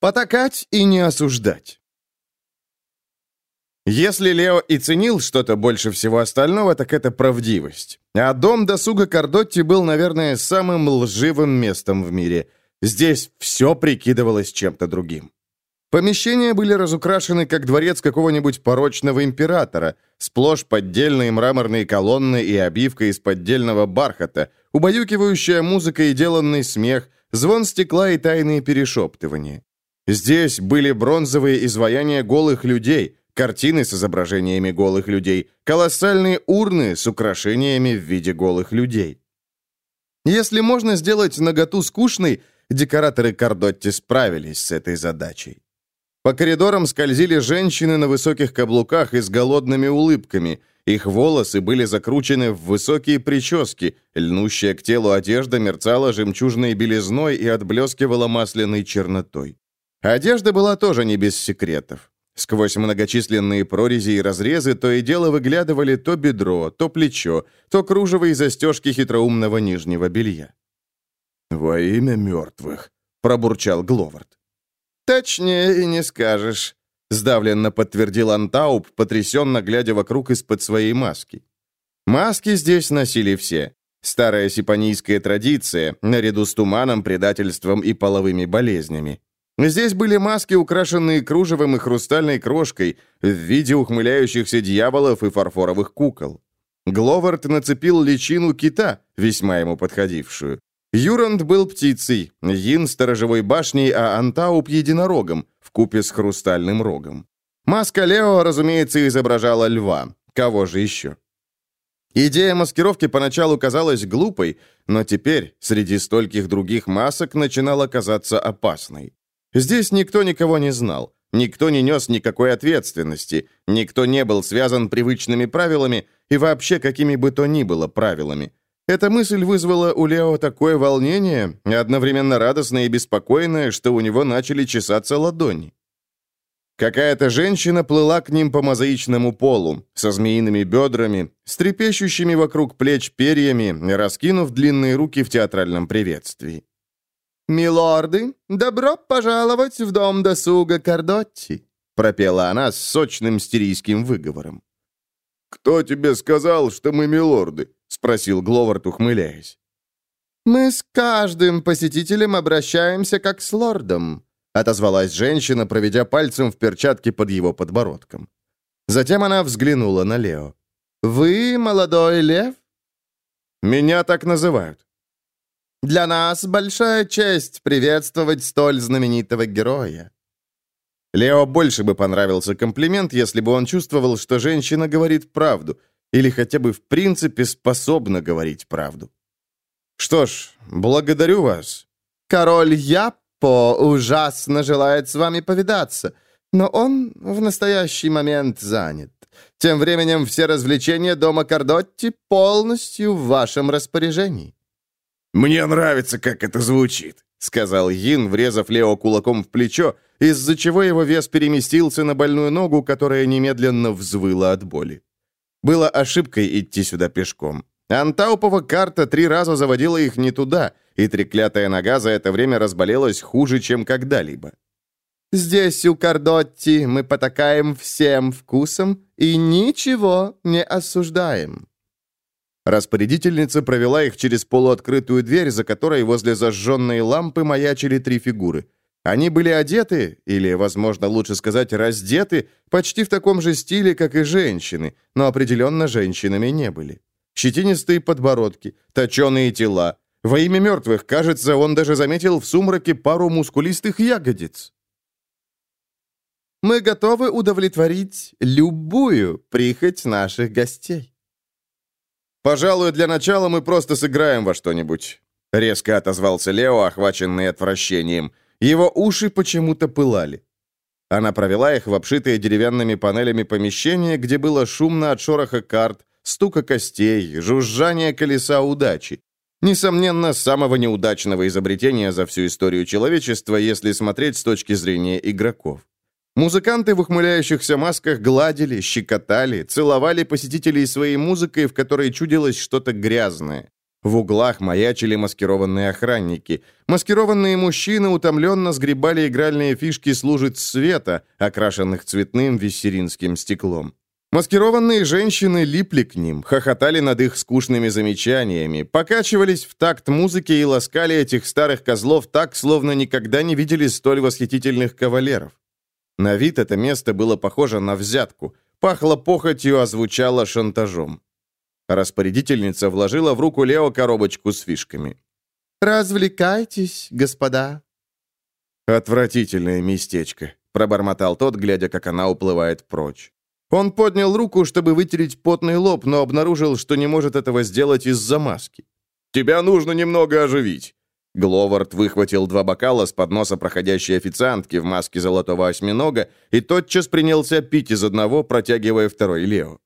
Потакать и не осуждать. Если Лео и ценил что-то больше всего остального, так это правдивость. А дом досуга Кардотти был, наверное, самым лживым местом в мире. Здесь все прикидывалось чем-то другим. Помещения были разукрашены, как дворец какого-нибудь порочного императора, сплошь поддельные мраморные колонны и обивка из поддельного бархата, убаюкивающая музыка и деланный смех, звон стекла и тайные перешептывания. Здесь были бронзовые изваяния голых людей, картины с изображениями голых людей, колоссальные урны с украшениями в виде голых людей. Если можно сделать наготу скучной, декораторы Кардотти справились с этой задачей. По коридорам скользили женщины на высоких каблуках и с голодными улыбками. Их волосы были закручены в высокие прически, льнущая к телу одежда мерцала жемчужной белизной и отблескивала масляной чернотой. Одежда была тоже не без секретов. Сквозь многочисленные прорези и разрезы то и дело выглядывали то бедро, то плечо, то кружево и застежки хитроумного нижнего белья. «Во имя мертвых», — пробурчал Гловард. «Точнее и не скажешь», — сдавленно подтвердил Антауп, потрясенно глядя вокруг из-под своей маски. Маски здесь носили все. Старая сипанийская традиция, наряду с туманом, предательством и половыми болезнями. Здесь были маски, украшенные кружевом и хрустальной крошкой, в виде ухмыляющихся дьяволов и фарфоровых кукол. Гловард нацепил личину кита, весьма ему подходившую. Юранд был птицей, Йин — сторожевой башней, а Антауп — единорогом, вкупе с хрустальным рогом. Маска Лео, разумеется, изображала льва. Кого же еще? Идея маскировки поначалу казалась глупой, но теперь, среди стольких других масок, начинала казаться опасной. Здесь никто никого не знал, никто не нес никакой ответственности, никто не был связан привычными правилами и вообще какими бы то ни было правилами. Эта мысль вызвала у Лео такое волнение, одновременно радостное и беспокойное, что у него начали чесаться ладони. Какая-то женщина плыла к ним по мозаичному полу, со змеиными бедрами, с трепещущими вокруг плеч перьями, раскинув длинные руки в театральном приветствии. «Милорды, добро пожаловать в дом досуга Кардотти», пропела она с сочным стирийским выговором. «Кто тебе сказал, что мы милорды?» — спросил Гловард, ухмыляясь. «Мы с каждым посетителем обращаемся как с лордом», — отозвалась женщина, проведя пальцем в перчатке под его подбородком. Затем она взглянула на Лео. «Вы молодой лев?» «Меня так называют». «Для нас большая честь приветствовать столь знаменитого героя». Лео больше бы понравился комплимент, если бы он чувствовал, что женщина говорит правду — или хотя бы в принципе способна говорить правду. Что ж, благодарю вас. Король Яппо ужасно желает с вами повидаться, но он в настоящий момент занят. Тем временем все развлечения дома Кардотти полностью в вашем распоряжении. «Мне нравится, как это звучит», — сказал Йин, врезав Лео кулаком в плечо, из-за чего его вес переместился на больную ногу, которая немедленно взвыла от боли. Было ошибкой идти сюда пешком. Антаупова карта три раза заводила их не туда, и треклятая нога за это время разболелась хуже, чем когда-либо. «Здесь, у Кардотти, мы потакаем всем вкусом и ничего не осуждаем». Распорядительница провела их через полуоткрытую дверь, за которой возле зажженной лампы маячили три фигуры — они были одеты, или, возможно, лучше сказать, раздеты, почти в таком же стиле, как и женщины, но определенно женщинами не были. Щетинистые подбородки, точеные тела. Во имя мертвых, кажется, он даже заметил в сумраке пару мускулистых ягодиц. «Мы готовы удовлетворить любую прихоть наших гостей». «Пожалуй, для начала мы просто сыграем во что-нибудь», — резко отозвался Лео, охваченный отвращением — его уши почему-то пылали. Она провела их в обшитые деревянными панелями помещение, где было шумно от шороха карт, стука костей, жужжания колеса удачи. Несомненно, самого неудачного изобретения за всю историю человечества, если смотреть с точки зрения игроков. Музыканты в ухмыляющихся масках гладили, щекотали, целовали посетителей своей музыкой, в которой чудилось что-то грязное. В углах маячили маскированные охранники. Маскированные мужчины утомленно сгребали игральные фишки служит света, окрашенных цветным виссеринским стеклом. Маскированные женщины липли к ним, хохотали над их скучными замечаниями, покачивались в такт музыки и ласкали этих старых козлов так, словно никогда не видели столь восхитительных кавалеров. На вид это место было похоже на взятку, пахло похотью, а звучало шантажом. Распорядительница вложила в руку Лео коробочку с фишками. «Развлекайтесь, господа». «Отвратительное местечко», — пробормотал тот, глядя, как она уплывает прочь. Он поднял руку, чтобы вытереть потный лоб, но обнаружил, что не может этого сделать из-за маски. «Тебя нужно немного оживить». Гловард выхватил два бокала с подноса проходящей официантки в маске золотого осьминога и тотчас принялся пить из одного, протягивая второй Лео.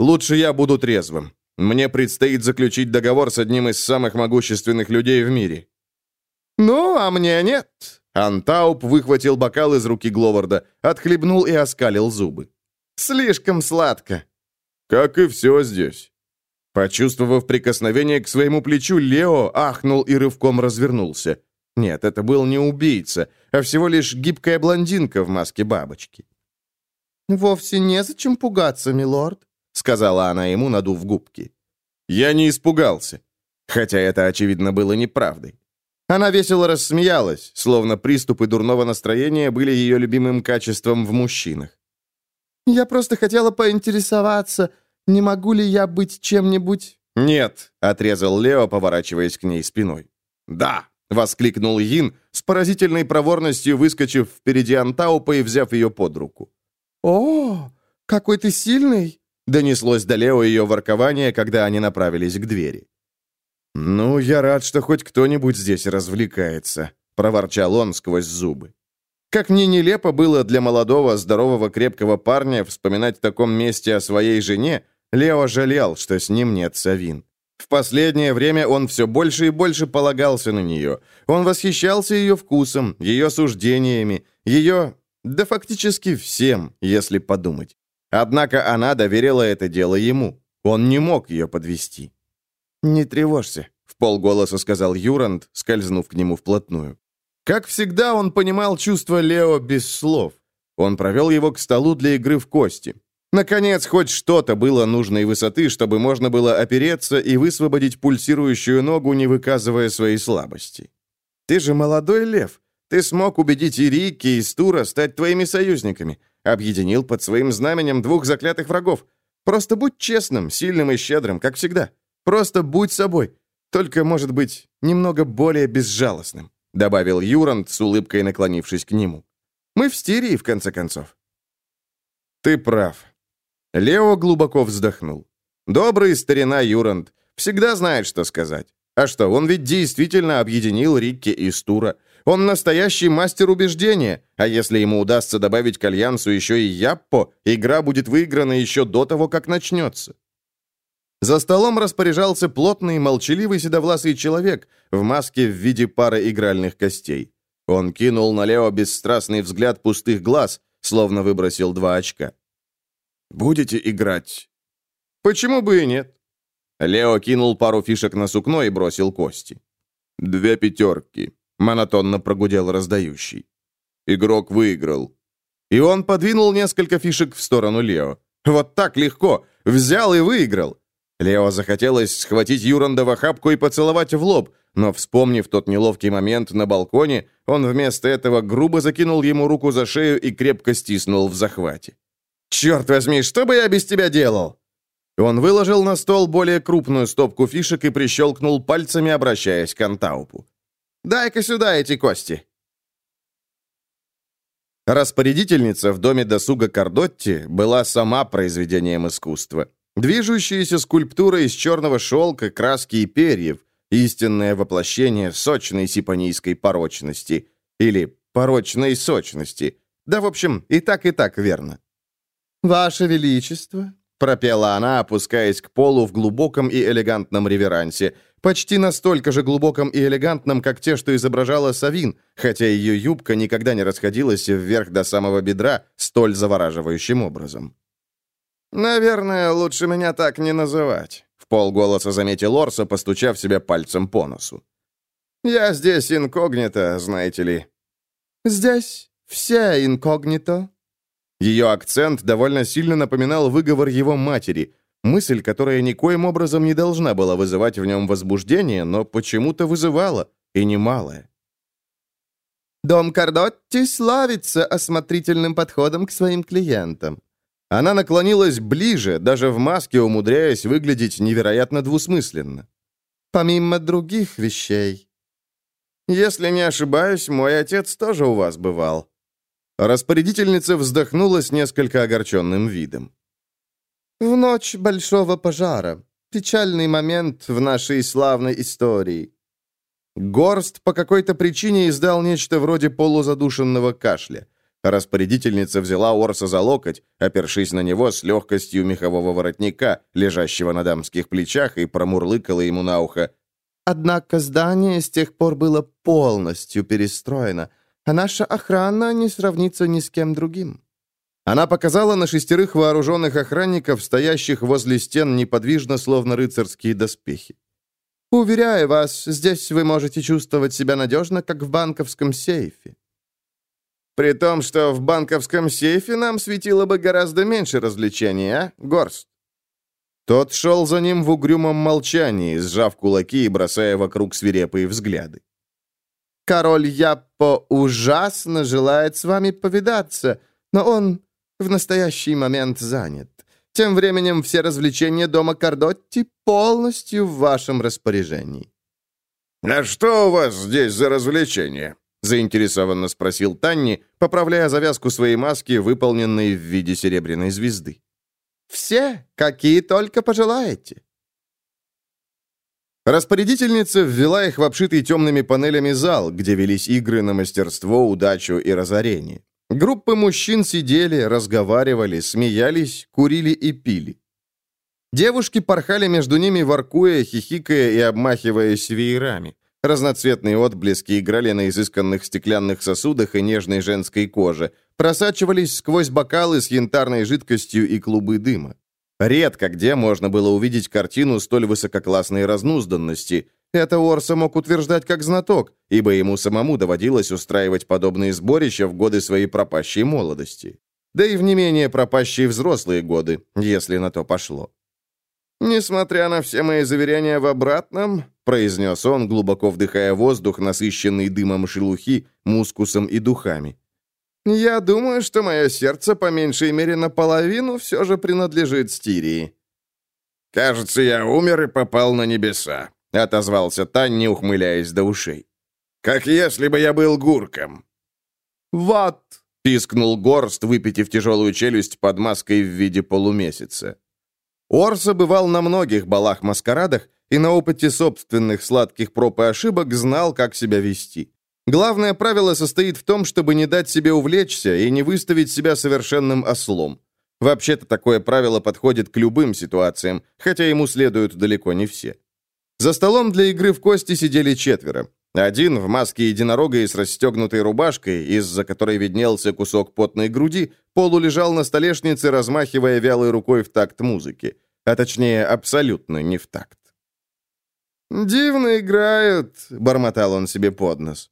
Лучше я буду трезвым. Мне предстоит заключить договор с одним из самых могущественных людей в мире». «Ну, а мне нет». Антауп выхватил бокал из руки Гловарда, отхлебнул и оскалил зубы. «Слишком сладко». «Как и все здесь». Почувствовав прикосновение к своему плечу, Лео ахнул и рывком развернулся. Нет, это был не убийца, а всего лишь гибкая блондинка в маске бабочки. «Вовсе незачем пугаться, милорд», — сказала она ему, надув губки. Я не испугался, хотя это, очевидно, было неправдой. Она весело рассмеялась, словно приступы дурного настроения были ее любимым качеством в мужчинах. «Я просто хотела поинтересоваться, не могу ли я быть чем-нибудь...» «Нет», — отрезал Лео, поворачиваясь к ней спиной. «Да», — воскликнул Йин, с поразительной проворностью выскочив впереди Антаупа и взяв ее под руку. «О, какой ты сильный!» Донеслось до Лео ее воркование, когда они направились к двери. «Ну, я рад, что хоть кто-нибудь здесь развлекается», — проворчал он сквозь зубы. Как ни нелепо было для молодого, здорового, крепкого парня вспоминать в таком месте о своей жене, Лео жалел, что с ним нет Савин. В последнее время он все больше и больше полагался на нее. Он восхищался ее вкусом, ее суждениями, ее... да фактически всем, если подумать. Однако она доверила это дело ему. Он не мог ее подвести. «Не тревожься», — в полголоса сказал Юранд, скользнув к нему вплотную. Как всегда, он понимал чувства Лео без слов. Он провел его к столу для игры в кости. Наконец, хоть что-то было нужной высоты, чтобы можно было опереться и высвободить пульсирующую ногу, не выказывая своей слабости. «Ты же молодой лев. Ты смог убедить и Рикки, и Стура стать твоими союзниками. Объединил под своим знаменем двух заклятых врагов. Просто будь честным, сильным и щедрым, как всегда. Просто будь собой. Только, может быть, немного более безжалостным», — добавил Юранд с улыбкой наклонившись к нему. «Мы в Стирии, в конце концов». «Ты прав». Лео глубоко вздохнул. «Добрый старина Юранд. Всегда знает, что сказать. А что, он ведь действительно объединил Рикки и Стура. Он настоящий мастер убеждения, а если ему удастся добавить к Альянсу еще и Яппо, игра будет выиграна еще до того, как начнется. За столом распоряжался плотный, молчаливый седовласый человек в маске в виде пары игральных костей. Он кинул на Лео бесстрастный взгляд пустых глаз, словно выбросил два очка. «Будете играть?» «Почему бы и нет?» Лео кинул пару фишек на сукно и бросил кости. «Две пятерки», монотонно прогудел раздающий. Игрок выиграл. И он подвинул несколько фишек в сторону Лео. Вот так легко. Взял и выиграл. Лео захотелось схватить Юранда в охапку и поцеловать в лоб, но, вспомнив тот неловкий момент на балконе, он вместо этого грубо закинул ему руку за шею и крепко стиснул в захвате. «Черт возьми, что бы я без тебя делал?» Он выложил на стол более крупную стопку фишек и прищелкнул пальцами, обращаясь к Антаупу. Дай-ка сюда эти кости!» Распорядительница в доме досуга Кардотти была сама произведением искусства. Движущаяся скульптура из черного шелка, краски и перьев, истинное воплощение сочной сипанийской порочности. Или порочной сочности. Да, в общем, и так, и так верно. «Ваше Величество», — пропела она, опускаясь к полу в глубоком и элегантном реверансе — почти настолько же глубоком и элегантном, как те, что изображала Савин, хотя ее юбка никогда не расходилась вверх до самого бедра столь завораживающим образом. «Наверное, лучше меня так не называть», — в полголоса заметил Орса, постучав себя пальцем по носу. «Я здесь инкогнито, знаете ли». «Здесь все инкогнито». Ее акцент довольно сильно напоминал выговор его матери, мысль, которая никоим образом не должна была вызывать в нем возбуждение, но почему-то вызывала, и немалое. «Дом Кардотти славится осмотрительным подходом к своим клиентам». Она наклонилась ближе, даже в маске умудряясь выглядеть невероятно двусмысленно. «Помимо других вещей». «Если не ошибаюсь, мой отец тоже у вас бывал». Распорядительница вздохнула с несколько огорченным видом. «В ночь большого пожара. Печальный момент в нашей славной истории. Горст по какой-то причине издал нечто вроде полузадушенного кашля. Распорядительница взяла Орса за локоть, опершись на него с легкостью мехового воротника, лежащего на дамских плечах, и промурлыкала ему на ухо. «Однако здание с тех пор было полностью перестроено, а наша охрана не сравнится ни с кем другим». Она показала на шестерых вооруженных охранников, стоящих возле стен неподвижно, словно рыцарские доспехи. Уверяю вас, здесь вы можете чувствовать себя надежно, как в банковском сейфе. При том, что в банковском сейфе нам светило бы гораздо меньше развлечений, а, Горст? Тот шел за ним в угрюмом молчании, сжав кулаки и бросая вокруг свирепые взгляды. «Король Яппо ужасно желает с вами повидаться, но он в настоящий момент занят. Тем временем все развлечения дома Кардотти полностью в вашем распоряжении». «А что у вас здесь за развлечения?» — заинтересованно спросил Танни, поправляя завязку своей маски, выполненной в виде серебряной звезды. «Все, какие только пожелаете». Распорядительница ввела их в обшитый темными панелями зал, где велись игры на мастерство, удачу и разорение. Группы мужчин сидели, разговаривали, смеялись, курили и пили. Девушки порхали между ними, воркуя, хихикая и обмахиваясь веерами. Разноцветные отблески играли на изысканных стеклянных сосудах и нежной женской коже, просачивались сквозь бокалы с янтарной жидкостью и клубы дыма. Редко где можно было увидеть картину столь высококлассной разнузданности, это Орса мог утверждать как знаток, ибо ему самому доводилось устраивать подобные сборища в годы своей пропащей молодости. Да и в не менее пропащие взрослые годы, если на то пошло. «Несмотря на все мои заверения в обратном», — произнес он, глубоко вдыхая воздух, насыщенный дымом шелухи, мускусом и духами. «Я думаю, что мое сердце, по меньшей мере наполовину, все же принадлежит Стирии». «Кажется, я умер и попал на небеса», — отозвался Танни, ухмыляясь до ушей. «Как если бы я был гурком». «Вот!» — пискнул Горст, выпитив тяжелую челюсть под маской в виде полумесяца. Орса бывал на многих балах-маскарадах и на опыте собственных сладких проб и ошибок знал, как себя вести. Главное правило состоит в том, чтобы не дать себе увлечься и не выставить себя совершенным ослом. Вообще-то такое правило подходит к любым ситуациям, хотя ему следуют далеко не все. За столом для игры в кости сидели четверо. Один в маске единорога и с расстегнутой рубашкой, из-за которой виднелся кусок потной груди, полулежал на столешнице, размахивая вялой рукой в такт музыки. А точнее, абсолютно не в такт. «Дивно играют», — бормотал он себе под нос.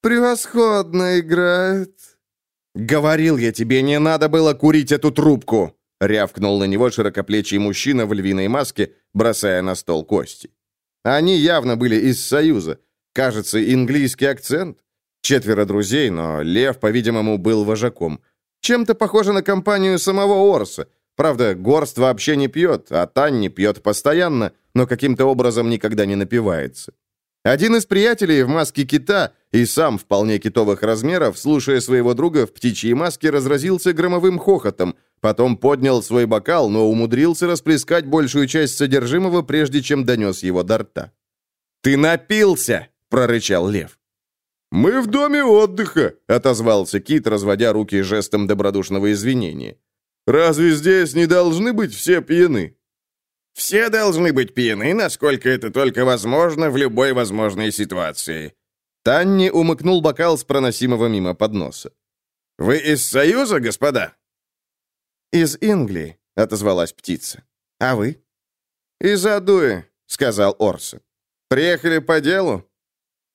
«Превосходно играют». «Говорил я тебе, не надо было курить эту трубку!» — рявкнул на него широкоплечий мужчина в львиной маске, бросая на стол кости. Они явно были из Союза. Кажется, английский акцент. Четверо друзей, но Лев, по-видимому, был вожаком. Чем-то похоже на компанию самого Орса. Правда, Горст вообще не пьет, а Танни пьет постоянно, но каким-то образом никогда не напивается. Один из приятелей в маске кита и сам вполне китовых размеров, слушая своего друга в птичьей маске, разразился громовым хохотом, потом поднял свой бокал, но умудрился расплескать большую часть содержимого, прежде чем донес его до рта. «Ты напился!» — прорычал лев. «Мы в доме отдыха», — отозвался Кит, разводя руки жестом добродушного извинения. «Разве здесь не должны быть все пьяны?» Все должны быть пьяны, насколько это только возможно в любой возможной ситуации». Танни умыкнул бокал с проносимого мимо подноса. «Вы из Союза, господа?» «Из Инглии», — отозвалась птица. «А вы?» «Из Адуи», — сказал Орса. «Приехали по делу?»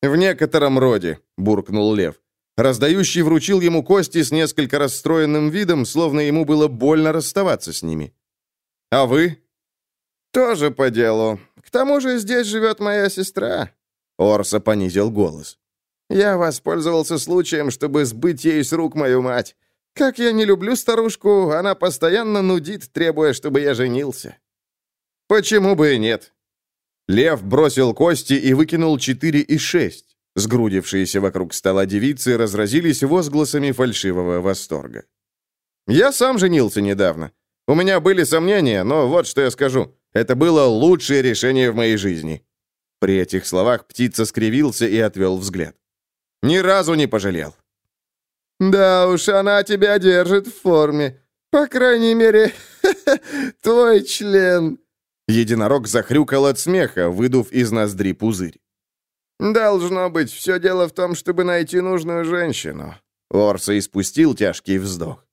«В некотором роде», — буркнул Лев. Раздающий вручил ему кости с несколько расстроенным видом, словно ему было больно расставаться с ними. «А вы?» «Тоже по делу. К тому же здесь живет моя сестра». Орса понизил голос. «Я воспользовался случаем, чтобы сбыть ей с рук мою мать. Как я не люблю старушку, она постоянно нудит, требуя, чтобы я женился». «Почему бы и нет?» Лев бросил кости и выкинул четыре и шесть. Сгрудившиеся вокруг стола девицы разразились возгласами фальшивого восторга. «Я сам женился недавно. У меня были сомнения, но вот что я скажу. Это было лучшее решение в моей жизни». При этих словах птица скривился и отвел взгляд. «Ни разу не пожалел». «Да уж, она тебя держит в форме. По крайней мере, твой член». Единорог захрюкал от смеха, выдув из ноздри пузырь. «Должно быть, все дело в том, чтобы найти нужную женщину». Орса испустил тяжкий вздох.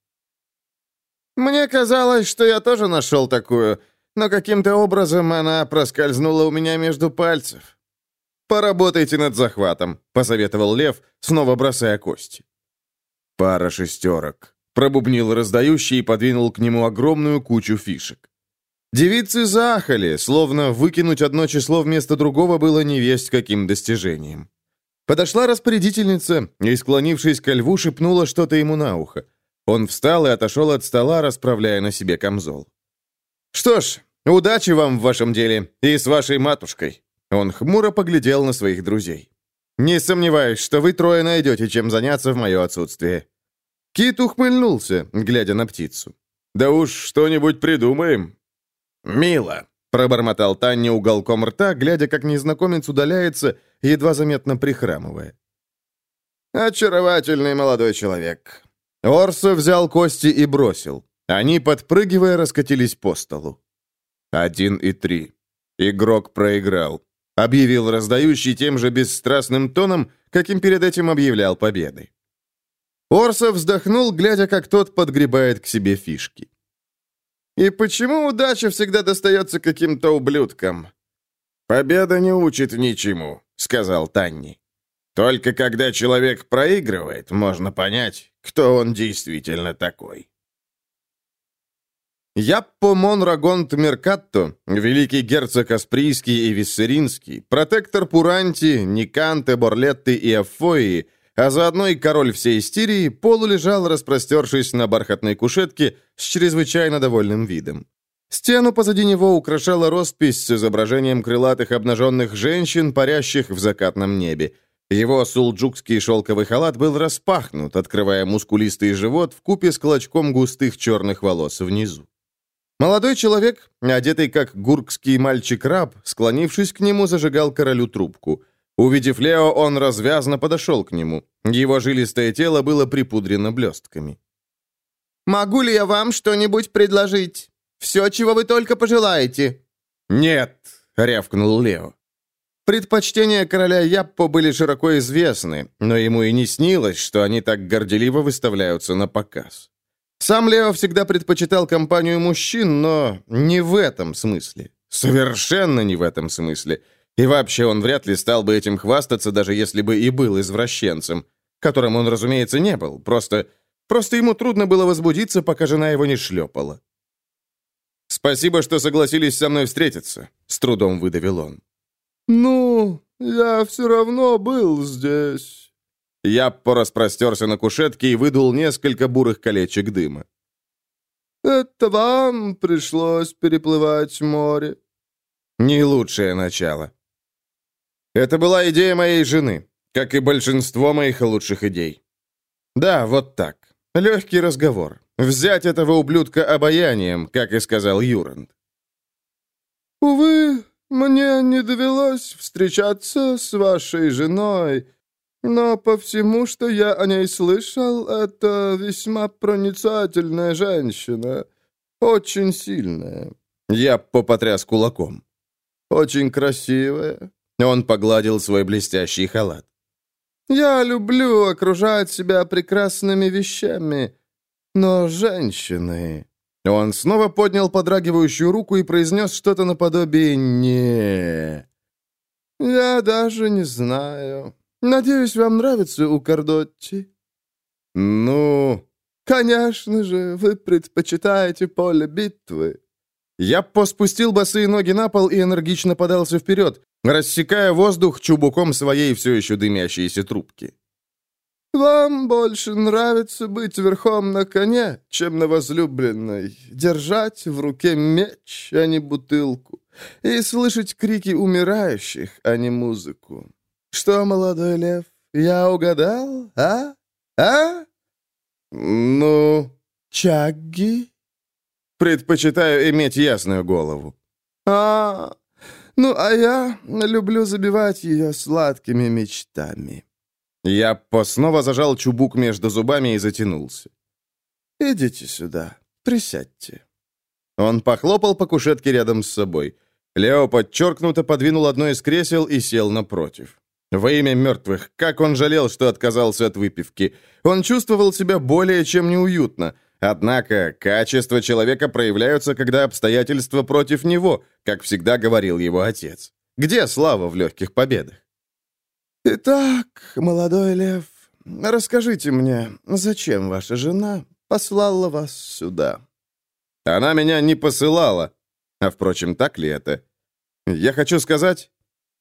«Мне казалось, что я тоже нашел такую, но каким-то образом она проскользнула у меня между пальцев». «Поработайте над захватом», — посоветовал Лев, снова бросая кости. «Пара шестерок», — пробубнил раздающий и подвинул к нему огромную кучу фишек. Девицы заахали, словно выкинуть одно число вместо другого было невесть каким достижением. Подошла распорядительница и, склонившись ко льву, шепнула что-то ему на ухо. Он встал и отошел от стола, расправляя на себе камзол. «Что ж, удачи вам в вашем деле и с вашей матушкой!» Он хмуро поглядел на своих друзей. «Не сомневаюсь, что вы трое найдете, чем заняться в мое отсутствие». Кит ухмыльнулся, глядя на птицу. «Да уж что-нибудь придумаем». «Мило», — пробормотал Таня уголком рта, глядя, как незнакомец удаляется, едва заметно прихрамывая. «Очаровательный молодой человек. Орсо взял кости и бросил. Они, подпрыгивая, раскатились по столу. «Один и три. Игрок проиграл», — объявил раздающий тем же бесстрастным тоном, каким перед этим объявлял победы. Орсо вздохнул, глядя, как тот подгребает к себе фишки. «И почему удача всегда достается каким-то ублюдкам?» «Победа не учит ничему», — сказал Танни. «Только когда человек проигрывает, можно понять, кто он действительно такой. Яппо Монрагонт Меркатто, великий герцог Асприйский и Виссеринский, протектор Пуранти, Никанте, Борлетты и Афои, а заодно и король всей Стирии, полулежал, распростершись на бархатной кушетке с чрезвычайно довольным видом. Стену позади него украшала роспись с изображением крылатых обнаженных женщин, парящих в закатном небе. Его сулджукский шелковый халат был распахнут, открывая мускулистый живот в купе с клочком густых черных волос внизу. Молодой человек, одетый как гуркский мальчик-раб, склонившись к нему, зажигал королю трубку. Увидев Лео, он развязно подошел к нему. Его жилистое тело было припудрено блестками. «Могу ли я вам что-нибудь предложить? Все, чего вы только пожелаете». «Нет», — рявкнул Лео. Предпочтения короля Яппо были широко известны, но ему и не снилось, что они так горделиво выставляются на показ. Сам Лео всегда предпочитал компанию мужчин, но не в этом смысле. Совершенно не в этом смысле. И вообще он вряд ли стал бы этим хвастаться, даже если бы и был извращенцем, которым он, разумеется, не был. Просто, просто ему трудно было возбудиться, пока жена его не шлепала. «Спасибо, что согласились со мной встретиться», — с трудом выдавил он. «Ну, я все равно был здесь». Я пораспростерся на кушетке и выдул несколько бурых колечек дыма. «Это вам пришлось переплывать море?» Не лучшее начало. Это была идея моей жены, как и большинство моих лучших идей. Да, вот так. Легкий разговор. Взять этого ублюдка обаянием, как и сказал Юранд. «Увы, мне не довелось встречаться с вашей женой, но по всему, что я о ней слышал, это весьма проницательная женщина, очень сильная». Я попотряс кулаком. «Очень красивая». Он погладил свой блестящий халат. «Я люблю окружать себя прекрасными вещами, но женщины...» Он снова поднял подрагивающую руку и произнес что-то наподобие «не». «Я даже не знаю. Надеюсь, вам нравится у Кардотти?» «Ну...» «Конечно же, вы предпочитаете поле битвы». Я поспустил босые ноги на пол и энергично подался вперед, рассекая воздух чубуком своей все еще дымящейся трубки. «Вам больше нравится быть верхом на коне, чем на возлюбленной, держать в руке меч, а не бутылку, и слышать крики умирающих, а не музыку. Что, молодой лев, я угадал, а? А?» «Ну...» «Чагги?» «Предпочитаю иметь ясную голову». «А, ну, а я люблю забивать ее сладкими мечтами». Я снова зажал чубук между зубами и затянулся. «Идите сюда, присядьте». Он похлопал по кушетке рядом с собой. Лео подчеркнуто подвинул одно из кресел и сел напротив. Во имя мертвых, как он жалел, что отказался от выпивки. Он чувствовал себя более чем неуютно. Однако качества человека проявляются, когда обстоятельства против него, как всегда говорил его отец. Где слава в легких победах? «Итак, молодой лев, расскажите мне, зачем ваша жена послала вас сюда?» «Она меня не посылала. А, впрочем, так ли это? Я хочу сказать,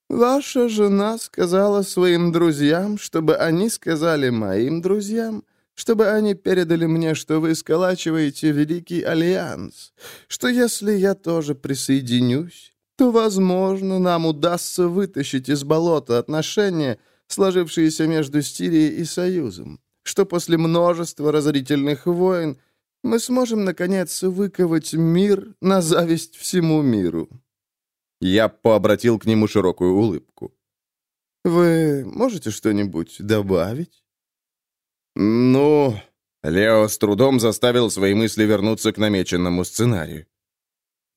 Ваша жена сказала своим друзьям, чтобы они сказали моим друзьям, чтобы они передали мне, что вы сколачиваете Великий Альянс, что если я тоже присоединюсь, то, возможно, нам удастся вытащить из болота отношения, сложившиеся между Стирией и Союзом, что после множества разорительных войн мы сможем, наконец, выковать мир на зависть всему миру. Я пообратил к нему широкую улыбку. «Вы можете что-нибудь добавить?» «Ну...» Лео с трудом заставил свои мысли вернуться к намеченному сценарию.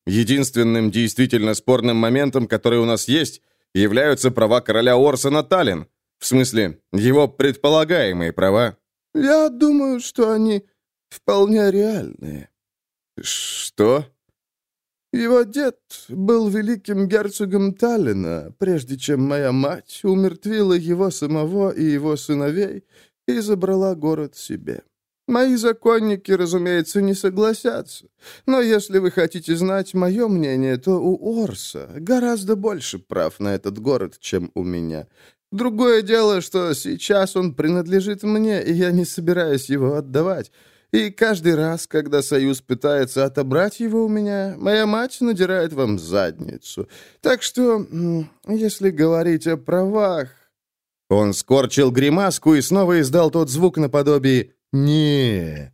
Единственным действительно спорным моментом, который у нас есть, являются права короля Орсона Таллин. В смысле, его предполагаемые права. «Я думаю, что они вполне реальные». «Что?» Его дед был великим герцогом Таллина, прежде чем моя мать умертвила его самого и его сыновей и забрала город себе. Мои законники, разумеется, не согласятся. Но если вы хотите знать мое мнение, то у Орса гораздо больше прав на этот город, чем у меня. Другое дело, что сейчас он принадлежит мне, и я не собираюсь его отдавать. И каждый раз, когда Союз пытается отобрать его у меня, моя мать надирает вам задницу. Так что, если говорить о правах...» Он скорчил гримаску и снова издал тот звук наподобие «не».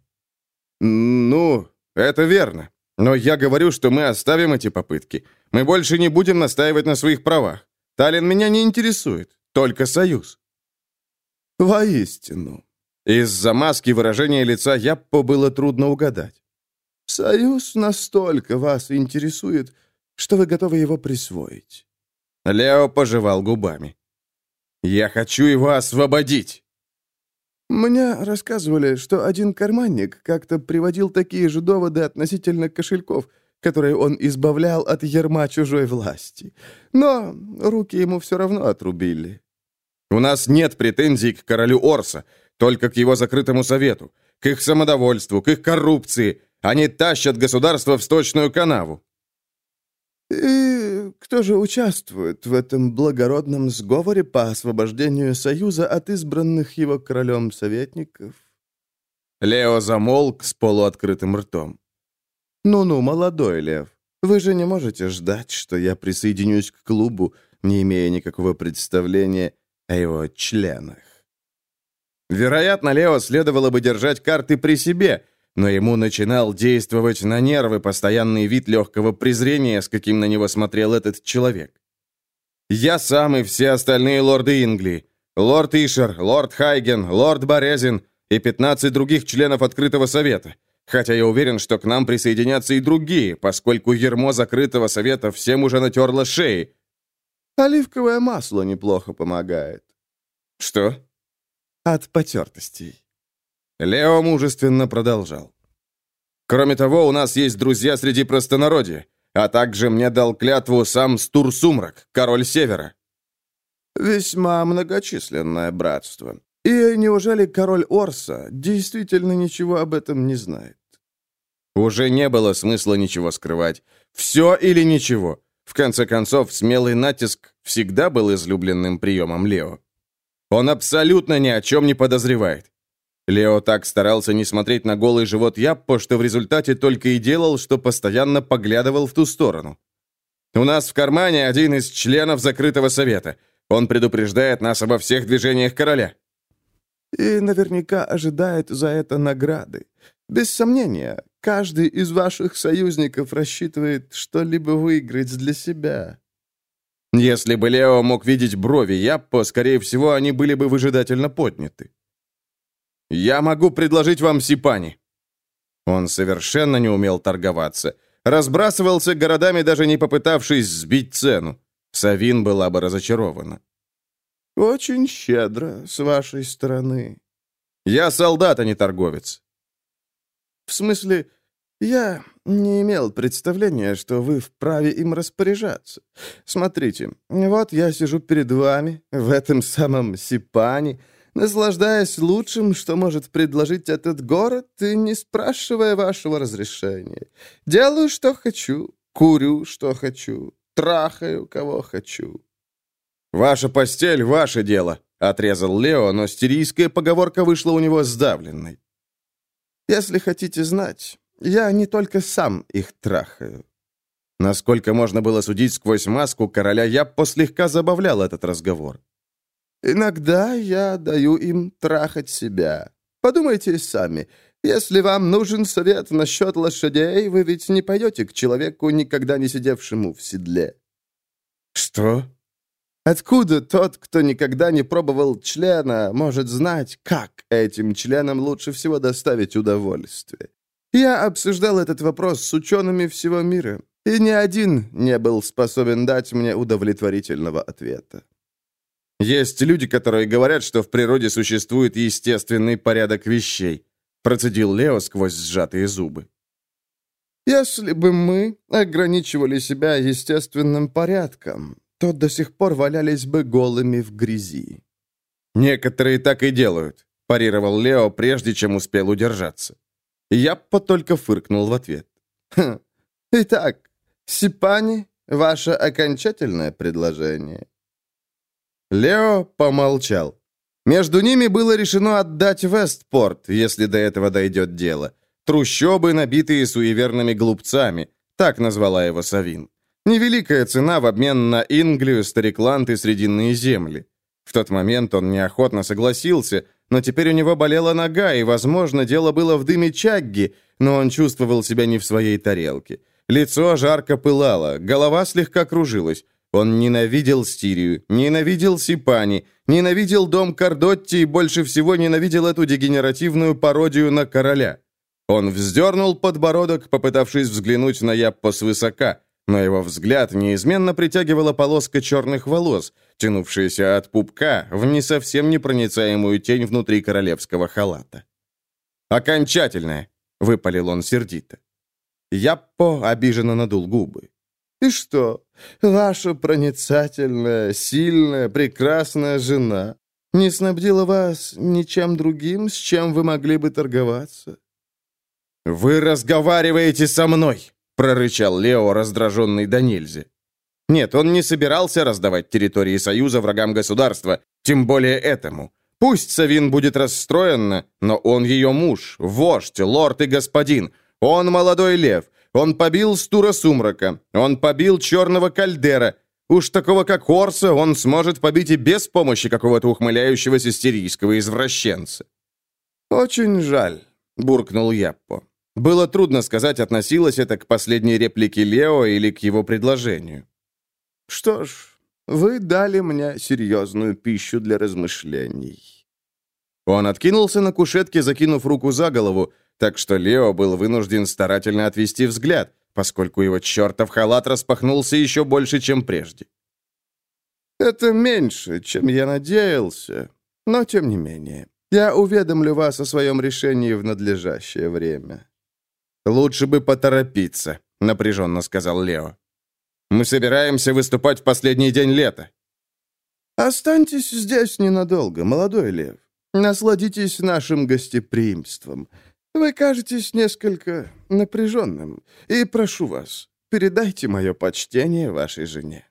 «Ну, это верно. Но я говорю, что мы оставим эти попытки. Мы больше не будем настаивать на своих правах. Таллин меня не интересует. Только Союз». «Воистину», из-за маски выражения лица Яппо было трудно угадать. «Союз настолько вас интересует, что вы готовы его присвоить». Лео пожевал губами. «Я хочу его освободить!» «Мне рассказывали, что один карманник как-то приводил такие же доводы относительно кошельков, которые он избавлял от ерма чужой власти. Но руки ему все равно отрубили». «У нас нет претензий к королю Орса только к его закрытому совету, к их самодовольству, к их коррупции. Они тащат государство в сточную канаву. «И кто же участвует в этом благородном сговоре по освобождению Союза от избранных его королем советников?» Лео замолк с полуоткрытым ртом. «Ну-ну, молодой лев, вы же не можете ждать, что я присоединюсь к клубу, не имея никакого представления о его членах». Вероятно, Лео следовало бы держать карты при себе, но ему начинал действовать на нервы постоянный вид легкого презрения, с каким на него смотрел этот человек. Я сам и все остальные лорды Ингли, лорд Ишер, лорд Хайген, лорд Борезин и 15 других членов Открытого Совета. Хотя я уверен, что к нам присоединятся и другие, поскольку ермо закрытого совета всем уже натерло шеи. Оливковое масло неплохо помогает. Что? от потертостей. Лео мужественно продолжал. Кроме того, у нас есть друзья среди простонародья, а также мне дал клятву сам Стур-Сумрак, король Севера». «Весьма многочисленное братство. И неужели король Орса действительно ничего об этом не знает?» Уже не было смысла ничего скрывать. Все или ничего. В конце концов, смелый натиск всегда был излюбленным приемом Лео. Он абсолютно ни о чем не подозревает. Лео так старался не смотреть на голый живот Яппо, что в результате только и делал, что постоянно поглядывал в ту сторону. «У нас в кармане один из членов закрытого совета. Он предупреждает нас обо всех движениях короля». «И наверняка ожидает за это награды. Без сомнения, каждый из ваших союзников рассчитывает что-либо выиграть для себя». Если бы Лео мог видеть брови Яппо, скорее всего, они были бы выжидательно подняты. «Я могу предложить вам Сипани». Он совершенно не умел торговаться. Разбрасывался городами, даже не попытавшись сбить цену. Савин была бы разочарована. «Очень щедро с вашей стороны». «Я солдат, а не торговец». «В смысле, я не имел представления, что вы вправе им распоряжаться. Смотрите, вот я сижу перед вами, в этом самом Сипане, наслаждаясь лучшим, что может предложить этот город, и не спрашивая вашего разрешения. Делаю, что хочу, курю, что хочу, трахаю, кого хочу». «Ваша постель — ваше дело», — отрезал Лео, но стирийская поговорка вышла у него сдавленной. «Если хотите знать, я не только сам их трахаю». Насколько можно было судить сквозь маску, короля Яппо слегка забавлял этот разговор. Иногда я даю им трахать себя. Подумайте сами. Если вам нужен совет насчет лошадей, вы ведь не пойдете к человеку, никогда не сидевшему в седле. Что? Откуда тот, кто никогда не пробовал члена, может знать, как этим членам лучше всего доставить удовольствие? Я обсуждал этот вопрос с учеными всего мира, и ни один не был способен дать мне удовлетворительного ответа. Есть люди, которые говорят, что в природе существует естественный порядок вещей. Процедил Лео сквозь сжатые зубы. Если бы мы ограничивали себя естественным порядком, то до сих пор валялись бы голыми в грязи. Некоторые так и делают, парировал Лео, прежде чем успел удержаться. Я только фыркнул в ответ. Хм. Итак, Сипани, ваше окончательное предложение. Лео помолчал. Между ними было решено отдать Вестпорт, если до этого дойдет дело. Трущобы, набитые суеверными глупцами. Так назвала его Савин. Невеликая цена в обмен на Инглию, Старикланд и Срединные земли. В тот момент он неохотно согласился, но теперь у него болела нога, и, возможно, дело было в дыме чагги, но он чувствовал себя не в своей тарелке. Лицо жарко пылало, голова слегка кружилась. Он ненавидел Стирию, ненавидел Сипани, ненавидел дом Кардотти и больше всего ненавидел эту дегенеративную пародию на короля. Он вздернул подбородок, попытавшись взглянуть на Яппо свысока, но его взгляд неизменно притягивала полоска черных волос, тянувшаяся от пупка в не совсем непроницаемую тень внутри королевского халата. «Окончательное!» — выпалил он сердито. Яппо обиженно надул губы. И что, ваша проницательная, сильная, прекрасная жена не снабдила вас ничем другим, с чем вы могли бы торговаться?» «Вы разговариваете со мной!» — прорычал Лео, раздраженный до нельзя. Нет, он не собирался раздавать территории Союза врагам государства, тем более этому. Пусть Савин будет расстроена, но он ее муж, вождь, лорд и господин. Он молодой лев, он побил Стура Сумрака. Он побил Черного Кальдера. Уж такого, как Орса, он сможет побить и без помощи какого-то ухмыляющегося сирийского извращенца. «Очень жаль», — буркнул Яппо. Было трудно сказать, относилось это к последней реплике Лео или к его предложению. «Что ж, вы дали мне серьезную пищу для размышлений». Он откинулся на кушетке, закинув руку за голову, так что Лео был вынужден старательно отвести взгляд, поскольку его чертов халат распахнулся еще больше, чем прежде. «Это меньше, чем я надеялся, но тем не менее. Я уведомлю вас о своем решении в надлежащее время». «Лучше бы поторопиться», — напряженно сказал Лео. «Мы собираемся выступать в последний день лета». «Останьтесь здесь ненадолго, молодой лев. Насладитесь нашим гостеприимством. Вы кажетесь несколько напряженным, и прошу вас, передайте мое почтение вашей жене».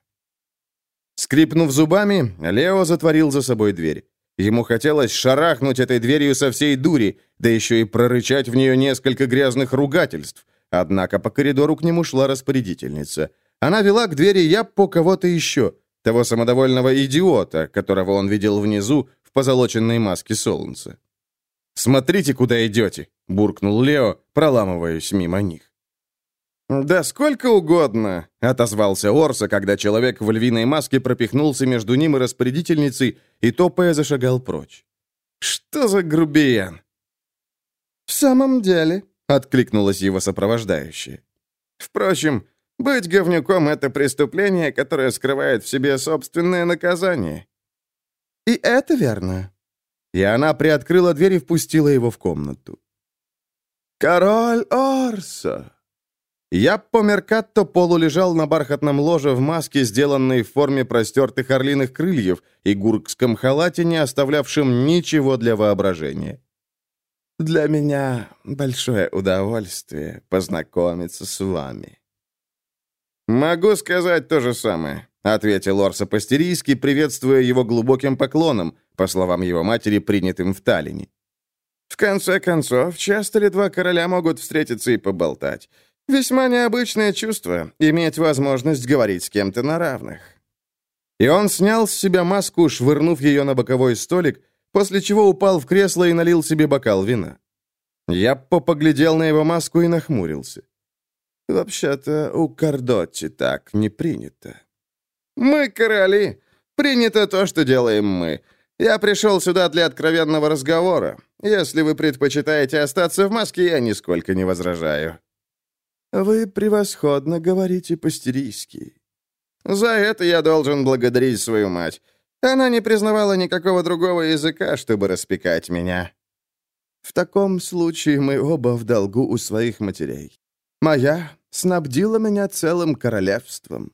Скрипнув зубами, Лео затворил за собой дверь. Ему хотелось шарахнуть этой дверью со всей дури, да еще и прорычать в нее несколько грязных ругательств. Однако по коридору к нему шла распорядительница. Она вела к двери Яппо кого-то еще, того самодовольного идиота, которого он видел внизу в позолоченной маске солнца. «Смотрите, куда идете!» — буркнул Лео, проламываясь мимо них. «Да сколько угодно», — отозвался Орса, когда человек в львиной маске пропихнулся между ним и распорядительницей и, топая, зашагал прочь. «Что за грубиян?» «В самом деле», — откликнулась его сопровождающая. «Впрочем, быть говнюком — это преступление, которое скрывает в себе собственное наказание». «И это верно». И она приоткрыла дверь и впустила его в комнату. «Король Орса!» Я по Меркатто полулежал на бархатном ложе в маске, сделанной в форме простертых орлиных крыльев, и гуркском халате, не оставлявшем ничего для воображения. «Для меня большое удовольствие познакомиться с вами». «Могу сказать то же самое», — ответил Орса Пастерийский, приветствуя его глубоким поклоном, по словам его матери, принятым в Таллине. «В конце концов, часто ли два короля могут встретиться и поболтать? Весьма необычное чувство — иметь возможность говорить с кем-то на равных». И он снял с себя маску, швырнув ее на боковой столик, после чего упал в кресло и налил себе бокал вина. Я поглядел на его маску и нахмурился. «Вообще-то у Кардотти так не принято». «Мы короли. Принято то, что делаем мы. Я пришел сюда для откровенного разговора. Если вы предпочитаете остаться в маске, я нисколько не возражаю». «Вы превосходно говорите по-стерийски». «За это я должен благодарить свою мать. Она не признавала никакого другого языка, чтобы распекать меня». «В таком случае мы оба в долгу у своих матерей. Моя снабдила меня целым королевством».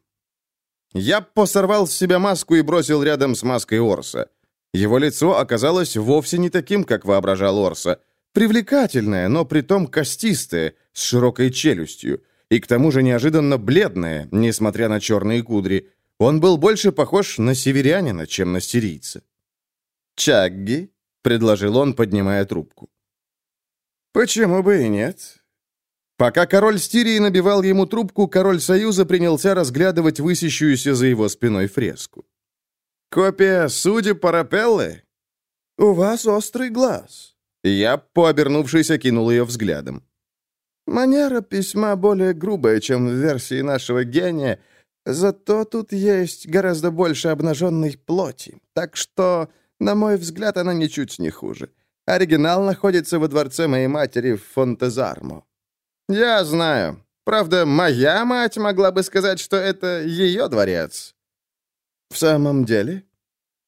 Я посорвал с себя маску и бросил рядом с маской Орса. Его лицо оказалось вовсе не таким, как воображал Орса. Привлекательное, но притом костистое, с широкой челюстью, и к тому же неожиданно бледное, несмотря на черные кудри. Он был больше похож на северянина, чем на сирийца. «Чагги?» — предложил он, поднимая трубку. «Почему бы и нет?» Пока король Стирии набивал ему трубку, король Союза принялся разглядывать высящуюся за его спиной фреску. «Копия судеб Парапеллы?» «У вас острый глаз». Я, пообернувшись, окинул ее взглядом. «Манера письма более грубая, чем в версии нашего гения, зато тут есть гораздо больше обнаженной плоти, так что, на мой взгляд, она ничуть не хуже. Оригинал находится во дворце моей матери в Фонтезармо». «Я знаю. Правда, моя мать могла бы сказать, что это ее дворец». «В самом деле?»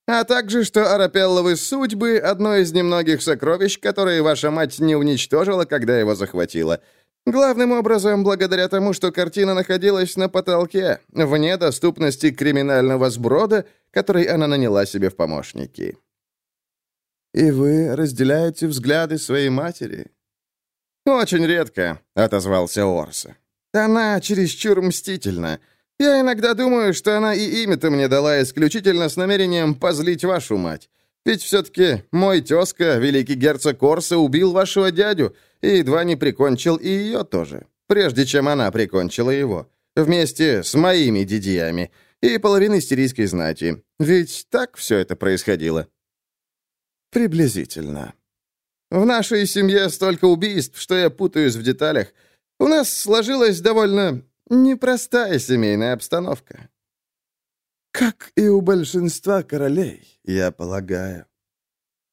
а также, что Арапелловы судьбы — одно из немногих сокровищ, которые ваша мать не уничтожила, когда его захватила. Главным образом, благодаря тому, что картина находилась на потолке, вне доступности криминального сброда, который она наняла себе в помощники. «И вы разделяете взгляды своей матери?» «Очень редко», — отозвался Орса. «Она чересчур мстительна. Я иногда думаю, что она и имя-то мне дала исключительно с намерением позлить вашу мать. Ведь все-таки мой тезка, великий герцог Корса, убил вашего дядю и едва не прикончил и ее тоже, прежде чем она прикончила его, вместе с моими дядьями и половиной сирийской знати. Ведь так все это происходило?» «Приблизительно», в нашей семье столько убийств, что я путаюсь в деталях. У нас сложилась довольно Непростая семейная обстановка. Как и у большинства королей, я полагаю.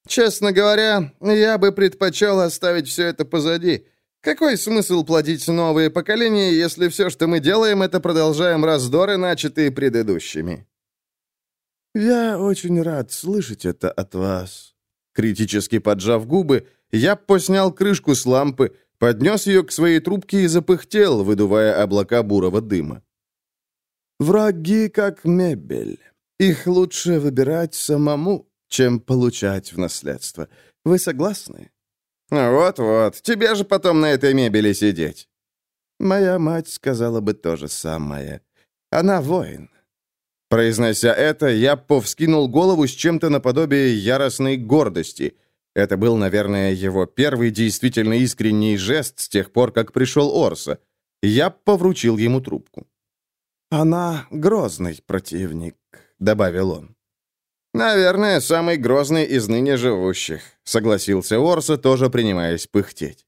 Честно говоря, я бы предпочел оставить все это позади. Какой смысл плодить новые поколения, если все, что мы делаем, это продолжаем раздоры, начатые предыдущими? Я очень рад слышать это от вас. Критически поджав губы, я поснял крышку с лампы, поднес ее к своей трубке и запыхтел, выдувая облака бурого дыма. «Враги как мебель. Их лучше выбирать самому, чем получать в наследство. Вы согласны?» «Вот-вот, тебе же потом на этой мебели сидеть». «Моя мать сказала бы то же самое. Она воин». Произнося это, Яппо вскинул голову с чем-то наподобие яростной гордости. Это был, наверное, его первый действительно искренний жест с тех пор, как пришел Орса. Яппо вручил ему трубку. «Она грозный противник», — добавил он. «Наверное, самый грозный из ныне живущих», — согласился Орса, тоже принимаясь пыхтеть.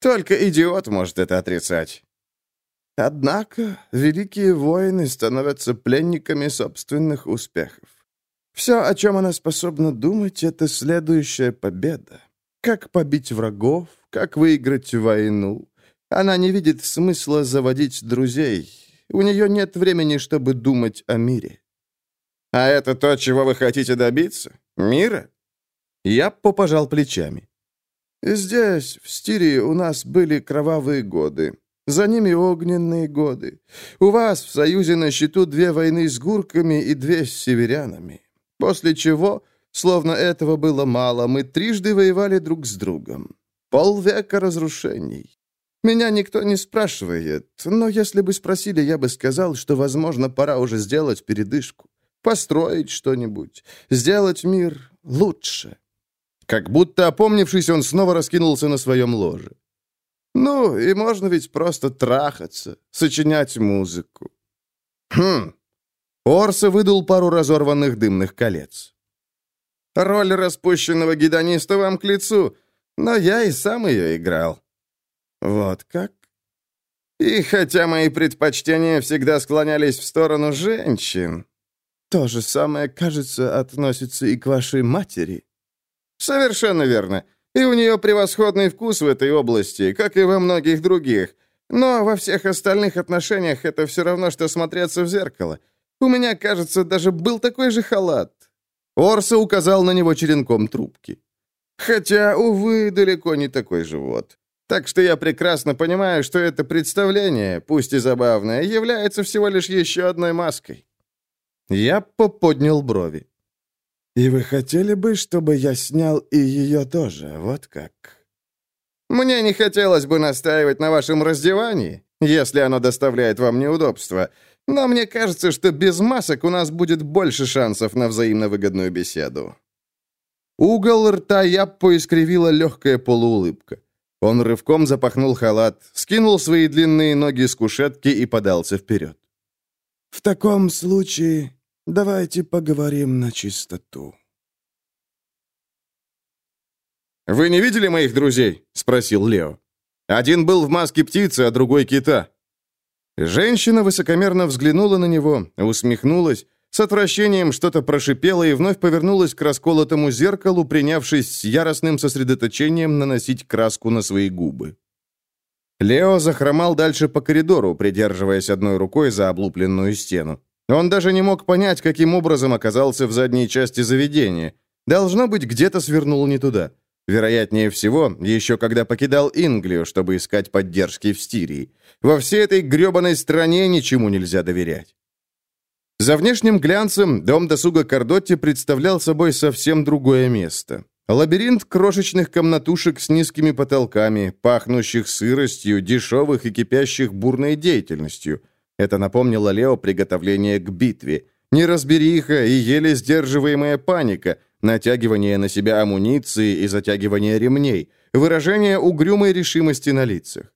«Только идиот может это отрицать». Однако великие воины становятся пленниками собственных успехов. Все, о чем она способна думать, это следующая победа. Как побить врагов, как выиграть войну. Она не видит смысла заводить друзей. У нее нет времени, чтобы думать о мире. А это то, чего вы хотите добиться? Мира? Я попожал плечами. Здесь, в Стирии, у нас были кровавые годы. За ними огненные годы. У вас в Союзе на счету две войны с гурками и две с северянами. После чего, словно этого было мало, мы трижды воевали друг с другом. Полвека разрушений. Меня никто не спрашивает, но если бы спросили, я бы сказал, что, возможно, пора уже сделать передышку. Построить что-нибудь. Сделать мир лучше. Как будто опомнившись, он снова раскинулся на своем ложе. Ну, и можно ведь просто трахаться, сочинять музыку. Хм. Орса выдул пару разорванных дымных колец. Роль распущенного гедониста вам к лицу, но я и сам ее играл. Вот как? И хотя мои предпочтения всегда склонялись в сторону женщин, то же самое, кажется, относится и к вашей матери. Совершенно верно. И у нее превосходный вкус в этой области, как и во многих других. Но во всех остальных отношениях это все равно, что смотреться в зеркало. У меня, кажется, даже был такой же халат». Орса указал на него черенком трубки. «Хотя, увы, далеко не такой живот. Так что я прекрасно понимаю, что это представление, пусть и забавное, является всего лишь еще одной маской». Я поподнял брови. «И вы хотели бы, чтобы я снял и ее тоже, вот как?» «Мне не хотелось бы настаивать на вашем раздевании, если оно доставляет вам неудобства, но мне кажется, что без масок у нас будет больше шансов на взаимно выгодную беседу». Угол рта Яппо искривила легкая полуулыбка. Он рывком запахнул халат, скинул свои длинные ноги с кушетки и подался вперед. «В таком случае Давайте поговорим на чистоту. «Вы не видели моих друзей?» — спросил Лео. «Один был в маске птицы, а другой кита». Женщина высокомерно взглянула на него, усмехнулась, с отвращением что-то прошипела и вновь повернулась к расколотому зеркалу, принявшись с яростным сосредоточением наносить краску на свои губы. Лео захромал дальше по коридору, придерживаясь одной рукой за облупленную стену. Он даже не мог понять, каким образом оказался в задней части заведения. Должно быть, где-то свернул не туда. Вероятнее всего, еще когда покидал Инглию, чтобы искать поддержки в Стирии. Во всей этой гребаной стране ничему нельзя доверять. За внешним глянцем дом досуга Кардотти представлял собой совсем другое место. Лабиринт крошечных комнатушек с низкими потолками, пахнущих сыростью, дешевых и кипящих бурной деятельностью – это напомнило Лео приготовление к битве. Неразбериха и еле сдерживаемая паника, натягивание на себя амуниции и затягивание ремней, выражение угрюмой решимости на лицах.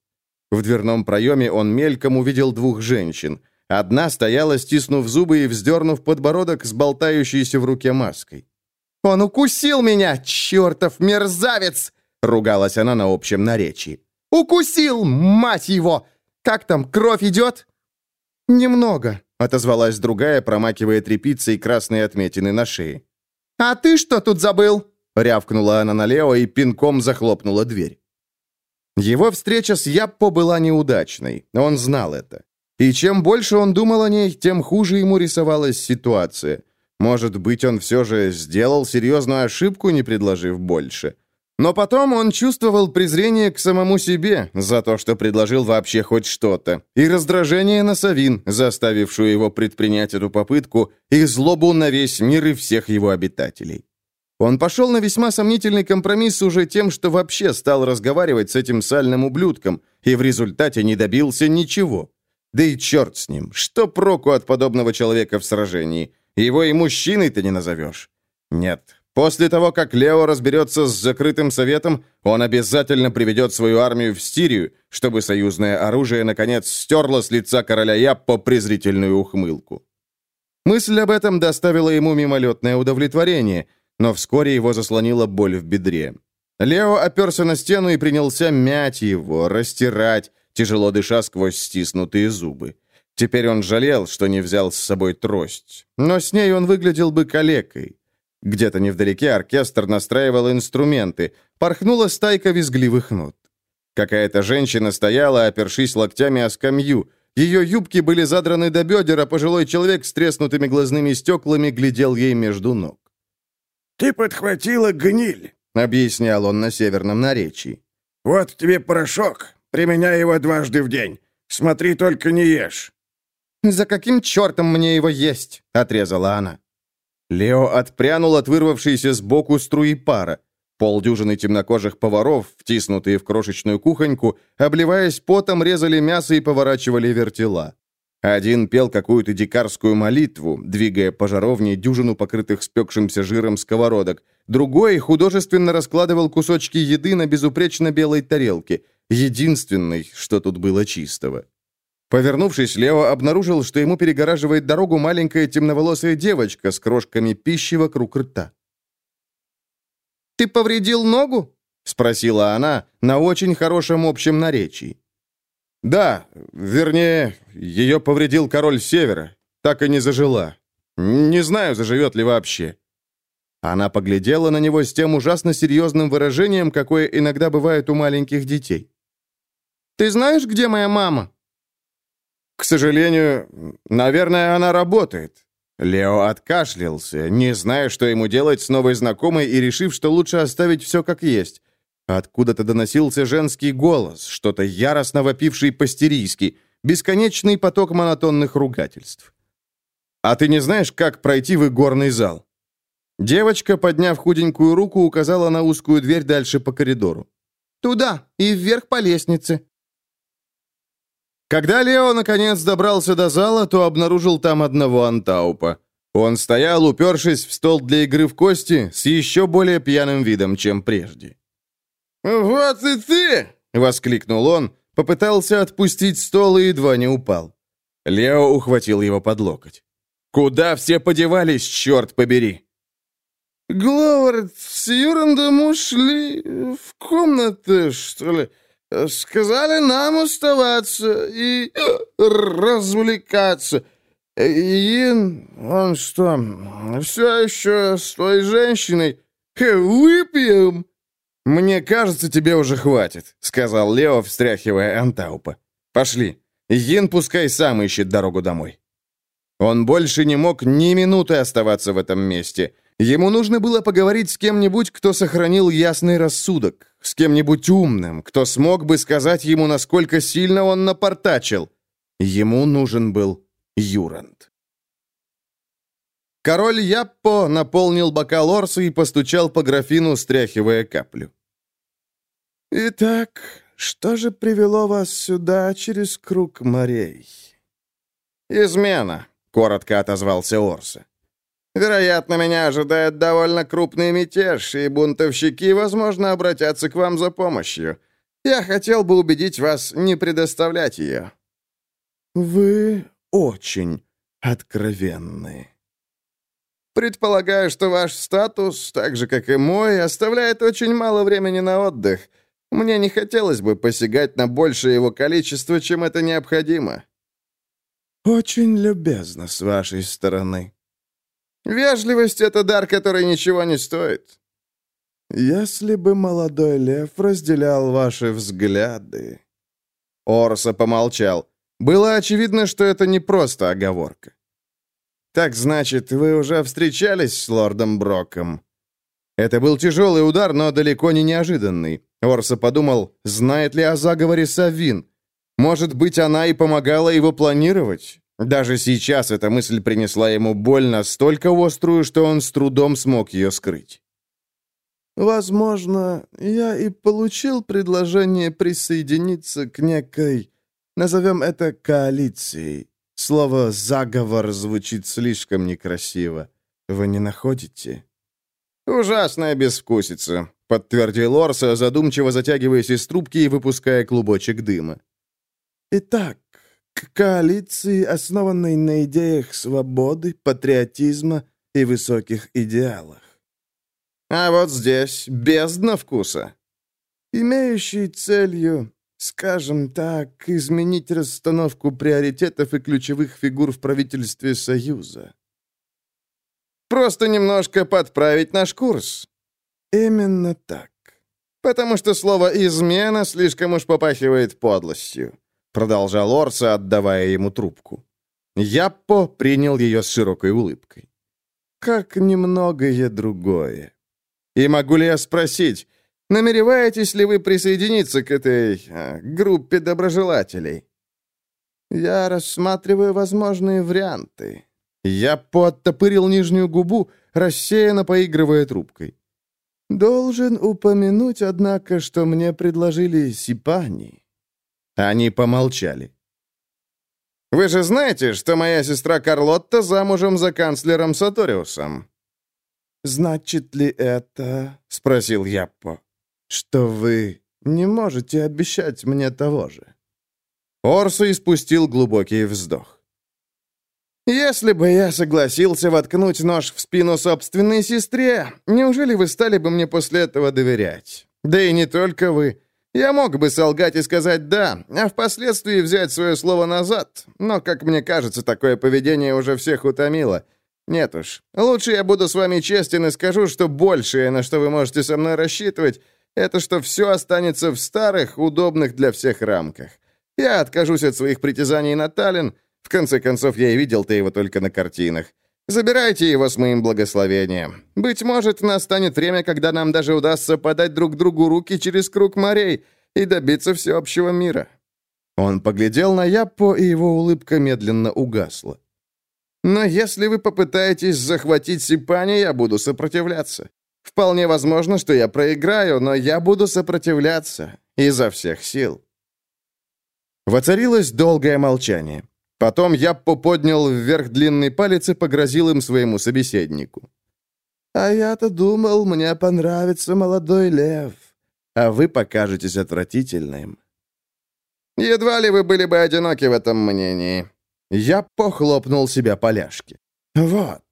В дверном проеме он мельком увидел двух женщин. Одна стояла, стиснув зубы и вздернув подбородок с болтающейся в руке маской. «Он укусил меня, чертов мерзавец!» — ругалась она на общем наречии. «Укусил, мать его! Как там, кровь идет?» «Немного», — отозвалась другая, промакивая тряпицей красные отметины на шее. «А ты что тут забыл?» — рявкнула она на Лео и пинком захлопнула дверь. Его встреча с Яппо была неудачной, он знал это. И чем больше он думал о ней, тем хуже ему рисовалась ситуация. Может быть, он все же сделал серьезную ошибку, не предложив больше. Но потом он чувствовал презрение к самому себе за то, что предложил вообще хоть что-то, и раздражение на Савин, заставившую его предпринять эту попытку, и злобу на весь мир и всех его обитателей. Он пошел на весьма сомнительный компромисс уже тем, что вообще стал разговаривать с этим сальным ублюдком, и в результате не добился ничего. Да и черт с ним, что проку от подобного человека в сражении? Его и мужчиной-то не назовешь. Нет, После того, как Лео разберется с закрытым советом, он обязательно приведет свою армию в Стирию, чтобы союзное оружие, наконец, стерло с лица короля Яппо презрительную ухмылку. Мысль об этом доставила ему мимолетное удовлетворение, но вскоре его заслонила боль в бедре. Лео оперся на стену и принялся мять его, растирать, тяжело дыша сквозь стиснутые зубы. Теперь он жалел, что не взял с собой трость, но с ней он выглядел бы калекой. Где-то невдалеке оркестр настраивал инструменты. Порхнула стайка визгливых нот. Какая-то женщина стояла, опершись локтями о скамью. Ее юбки были задраны до бедер, а пожилой человек с треснутыми глазными стеклами глядел ей между ног. «Ты подхватила гниль», — объяснял он на северном наречии. «Вот тебе порошок. Применяй его дважды в день. Смотри, только не ешь». «За каким чертом мне его есть?» — отрезала она. Лео отпрянул от вырвавшейся сбоку струи пара. Полдюжины темнокожих поваров, втиснутые в крошечную кухоньку, обливаясь потом, резали мясо и поворачивали вертела. Один пел какую-то дикарскую молитву, двигая по жаровне дюжину покрытых спекшимся жиром сковородок. Другой художественно раскладывал кусочки еды на безупречно белой тарелке, единственной, что тут было чистого. Повернувшись, Лео обнаружил, что ему перегораживает дорогу маленькая темноволосая девочка с крошками пищи вокруг рта. «Ты повредил ногу?» — спросила она на очень хорошем общем наречии. «Да, вернее, ее повредил король Севера. Так и не зажила. Не знаю, заживет ли вообще». Она поглядела на него с тем ужасно серьезным выражением, какое иногда бывает у маленьких детей. «Ты знаешь, где моя мама?» «К сожалению, наверное, она работает». Лео откашлялся, не зная, что ему делать с новой знакомой и решив, что лучше оставить все как есть. Откуда-то доносился женский голос, что-то яростно вопивший по-стерийски, бесконечный поток монотонных ругательств. «А ты не знаешь, как пройти в игорный зал?» Девочка, подняв худенькую руку, указала на узкую дверь дальше по коридору. «Туда и вверх по лестнице». Когда Лео наконец добрался до зала, то обнаружил там одного Антаупа. Он стоял, упершись в стол для игры в кости, с еще более пьяным видом, чем прежде. «Вот и ты!» — воскликнул он, попытался отпустить стол и едва не упал. Лео ухватил его под локоть. «Куда все подевались, черт побери?» «Гловард с Юрандом ушли в комнаты, что ли?» Сказали нам оставаться и развлекаться. И он что, все еще с той женщиной? Выпьем?» «Мне кажется, тебе уже хватит», — сказал Лео, встряхивая Антаупа. «Пошли. Йин пускай сам ищет дорогу домой». Он больше не мог ни минуты оставаться в этом месте. Ему нужно было поговорить с кем-нибудь, кто сохранил ясный рассудок, с кем-нибудь умным, кто смог бы сказать ему, насколько сильно он напортачил. Ему нужен был Юранд. Король Яппо наполнил бокал Орса и постучал по графину, стряхивая каплю. «Итак, что же привело вас сюда через круг морей?» «Измена», — коротко отозвался Орса. Вероятно, меня ожидает довольно крупный мятеж, и бунтовщики, возможно, обратятся к вам за помощью. Я хотел бы убедить вас не предоставлять ее». «Вы очень откровенны». «Предполагаю, что ваш статус, так же, как и мой, оставляет очень мало времени на отдых. Мне не хотелось бы посягать на большее его количество, чем это необходимо». «Очень любезно с вашей стороны», Вежливость — это дар, который ничего не стоит. Если бы молодой лев разделял ваши взгляды... Орса помолчал. Было очевидно, что это не просто оговорка. «Так значит, вы уже встречались с лордом Броком?» Это был тяжелый удар, но далеко не неожиданный. Орса подумал, знает ли о заговоре Савин. Может быть, она и помогала его планировать? Даже сейчас эта мысль принесла ему боль настолько острую, что он с трудом смог ее скрыть. «Возможно, я и получил предложение присоединиться к некой, назовем это коалицией. Слово «заговор» звучит слишком некрасиво. Вы не находите?» «Ужасная безвкусица», — подтвердил Орса, задумчиво затягиваясь из трубки и выпуская клубочек дыма. «Итак, к коалиции, основанной на идеях свободы, патриотизма и высоких идеалах. А вот здесь бездна вкуса. Имеющий целью, скажем так, изменить расстановку приоритетов и ключевых фигур в правительстве Союза. Просто немножко подправить наш курс. Именно так. Потому что слово «измена» слишком уж попахивает подлостью. Продолжал Орса, отдавая ему трубку. Яппо принял ее с широкой улыбкой. «Как немногое другое». «И могу ли я спросить, намереваетесь ли вы присоединиться к этой а, группе доброжелателей?» «Я рассматриваю возможные варианты». Яппо оттопырил нижнюю губу, рассеянно поигрывая трубкой. «Должен упомянуть, однако, что мне предложили Сипани». Они помолчали. «Вы же знаете, что моя сестра Карлотта замужем за канцлером Саториусом?» «Значит ли это, — спросил Яппо, — что вы не можете обещать мне того же?» Орсу испустил глубокий вздох. «Если бы я согласился воткнуть нож в спину собственной сестре, неужели вы стали бы мне после этого доверять? Да и не только вы. Я мог бы солгать и сказать «да», а впоследствии взять свое слово назад, но, как мне кажется, такое поведение уже всех утомило. Нет уж, лучше я буду с вами честен и скажу, что большее, на что вы можете со мной рассчитывать, это что все останется в старых, удобных для всех рамках. Я откажусь от своих притязаний на Таллин, в конце концов, я и видел-то его только на картинах. Забирайте его с моим благословением. Быть может, настанет время, когда нам даже удастся подать друг другу руки через круг морей и добиться всеобщего мира». Он поглядел на Яппо, и его улыбка медленно угасла. «Но если вы попытаетесь захватить Сипани, я буду сопротивляться. Вполне возможно, что я проиграю, но я буду сопротивляться изо всех сил». Воцарилось долгое молчание. Потом Яппо поднял вверх длинный палец и погрозил им своему собеседнику. «А я-то думал, мне понравится молодой лев, а вы покажетесь отвратительным». «Едва ли вы были бы одиноки в этом мнении». Яппо хлопнул себя по ляжке. «Вот,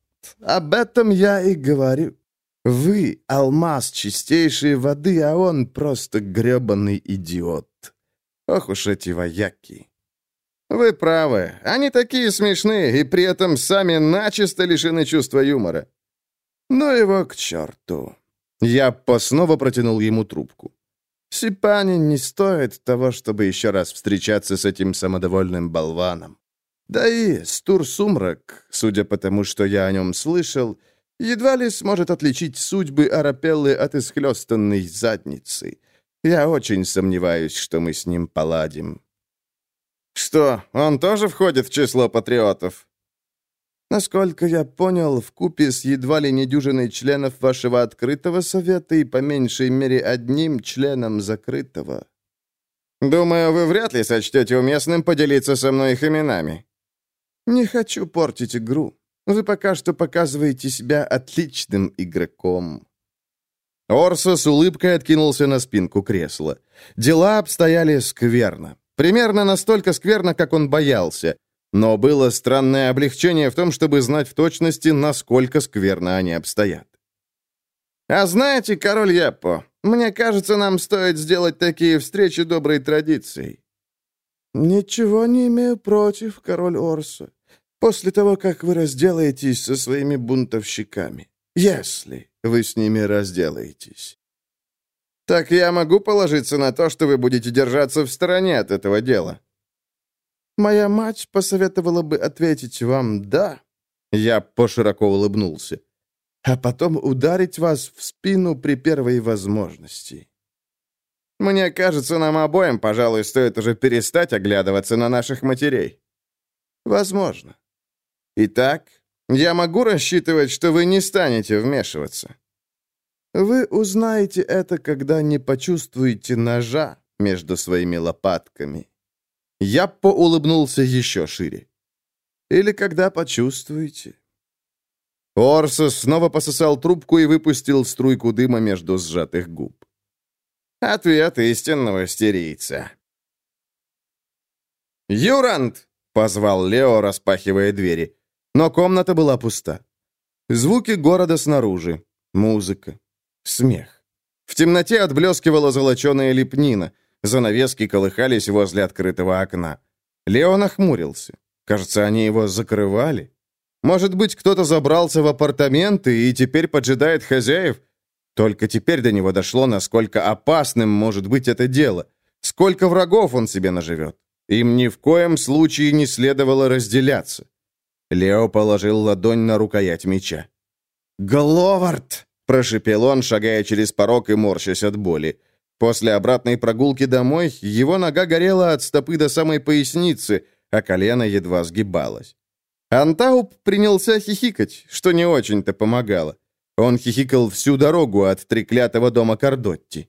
об этом я и говорю. Вы — алмаз чистейшей воды, а он просто гребаный идиот. Ох уж эти вояки!» «Вы правы. Они такие смешные и при этом сами начисто лишены чувства юмора». «Ну его к черту». Я снова протянул ему трубку. «Сипани не стоит того, чтобы еще раз встречаться с этим самодовольным болваном. Да и Стур Сумрак, судя по тому, что я о нем слышал, едва ли сможет отличить судьбы Арапеллы от исхлестанной задницы. Я очень сомневаюсь, что мы с ним поладим». Что, он тоже входит в число патриотов? Насколько я понял, в купе с едва ли не дюжиной членов вашего открытого совета и по меньшей мере одним членом закрытого. Думаю, вы вряд ли сочтете уместным поделиться со мной их именами. Не хочу портить игру. Вы пока что показываете себя отличным игроком. Орсо с улыбкой откинулся на спинку кресла. Дела обстояли скверно. Примерно настолько скверно, как он боялся. Но было странное облегчение в том, чтобы знать в точности, насколько скверно они обстоят. «А знаете, король Яппо, мне кажется, нам стоит сделать такие встречи доброй традицией». «Ничего не имею против, король Орсо, после того, как вы разделаетесь со своими бунтовщиками. Если вы с ними разделаетесь». Так я могу положиться на то, что вы будете держаться в стороне от этого дела?» «Моя мать посоветовала бы ответить вам «да». Я пошироко улыбнулся. а потом ударить вас в спину при первой возможности. Мне кажется, нам обоим, пожалуй, стоит уже перестать оглядываться на наших матерей. Возможно. Итак, я могу рассчитывать, что вы не станете вмешиваться. Вы узнаете это, когда не почувствуете ножа между своими лопатками. Яппо улыбнулся еще шире. Или когда почувствуете. Орсос снова пососал трубку и выпустил струйку дыма между сжатых губ. Ответ истинного стерийца. «Юрант!» — позвал Лео, распахивая двери. Но комната была пуста. Звуки города снаружи, музыка, смех. В темноте отблескивала золоченая лепнина, занавески колыхались возле открытого окна. Лео нахмурился. Кажется, они его закрывали. Может быть, кто-то забрался в апартаменты и теперь поджидает хозяев? Только теперь до него дошло, насколько опасным может быть это дело. Сколько врагов он себе наживет. Им ни в коем случае не следовало разделяться. Лео положил ладонь на рукоять меча. «Гловард!» – прошепел он, шагая через порог и морщась от боли. После обратной прогулки домой его нога горела от стопы до самой поясницы, а колено едва сгибалось. Антауп принялся хихикать, что не очень-то помогало. Он хихикал всю дорогу от треклятого дома Кардотти.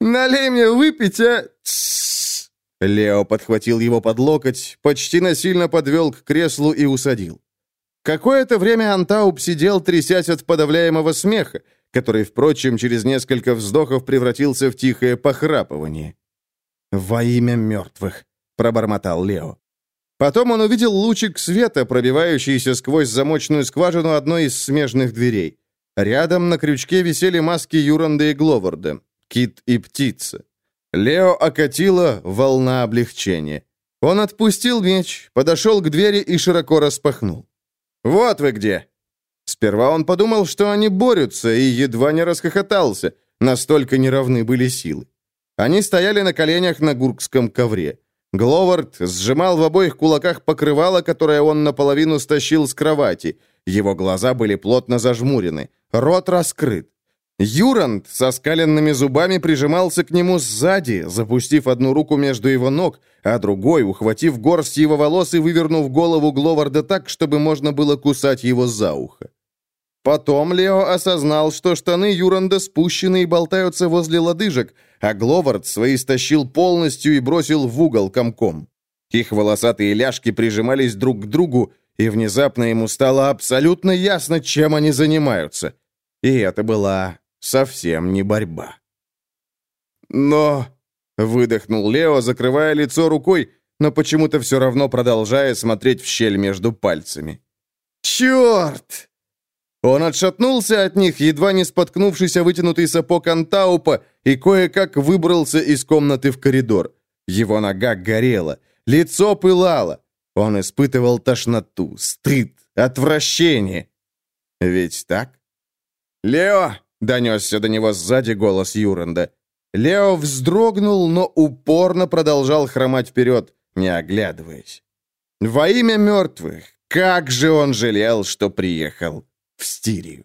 «Налей мне выпить, а...» Лео подхватил его под локоть, почти насильно подвел к креслу и усадил. Какое-то время Антауп сидел, трясясь от подавляемого смеха, который, впрочем, через несколько вздохов превратился в тихое похрапывание. «Во имя мертвых», — пробормотал Лео. Потом он увидел лучик света, пробивающийся сквозь замочную скважину одной из смежных дверей. Рядом на крючке висели маски Юранда и Гловарда, кит и птица. Лео окатила волна облегчения. Он отпустил меч, подошел к двери и широко распахнул. «Вот вы где!» Сперва он подумал, что они борются, и едва не расхохотался, настолько неравны были силы. Они стояли на коленях на гуркском ковре. Гловард сжимал в обоих кулаках покрывало, которое он наполовину стащил с кровати. Его глаза были плотно зажмурены, рот раскрыт. Юранд со скаленными зубами прижимался к нему сзади, запустив одну руку между его ног, а другой, ухватив горсть его волос и вывернув голову Гловарда так, чтобы можно было кусать его за ухо. Потом Лео осознал, что штаны Юранда спущены и болтаются возле лодыжек, а Гловард свои стащил полностью и бросил в угол комком. Их волосатые ляжки прижимались друг к другу, и внезапно ему стало абсолютно ясно, чем они занимаются. И это была совсем не борьба. «Но...» — выдохнул Лео, закрывая лицо рукой, но почему-то все равно продолжая смотреть в щель между пальцами. «Черт!» Он отшатнулся от них, едва не споткнувшись о вытянутый сапог Антаупа, и кое-как выбрался из комнаты в коридор. Его нога горела, лицо пылало. Он испытывал тошноту, стыд, отвращение. Ведь так? «Лео!» — донесся до него сзади голос Юранда. Лео вздрогнул, но упорно продолжал хромать вперед, не оглядываясь. Во имя мертвых, как же он жалел, что приехал в Стирию.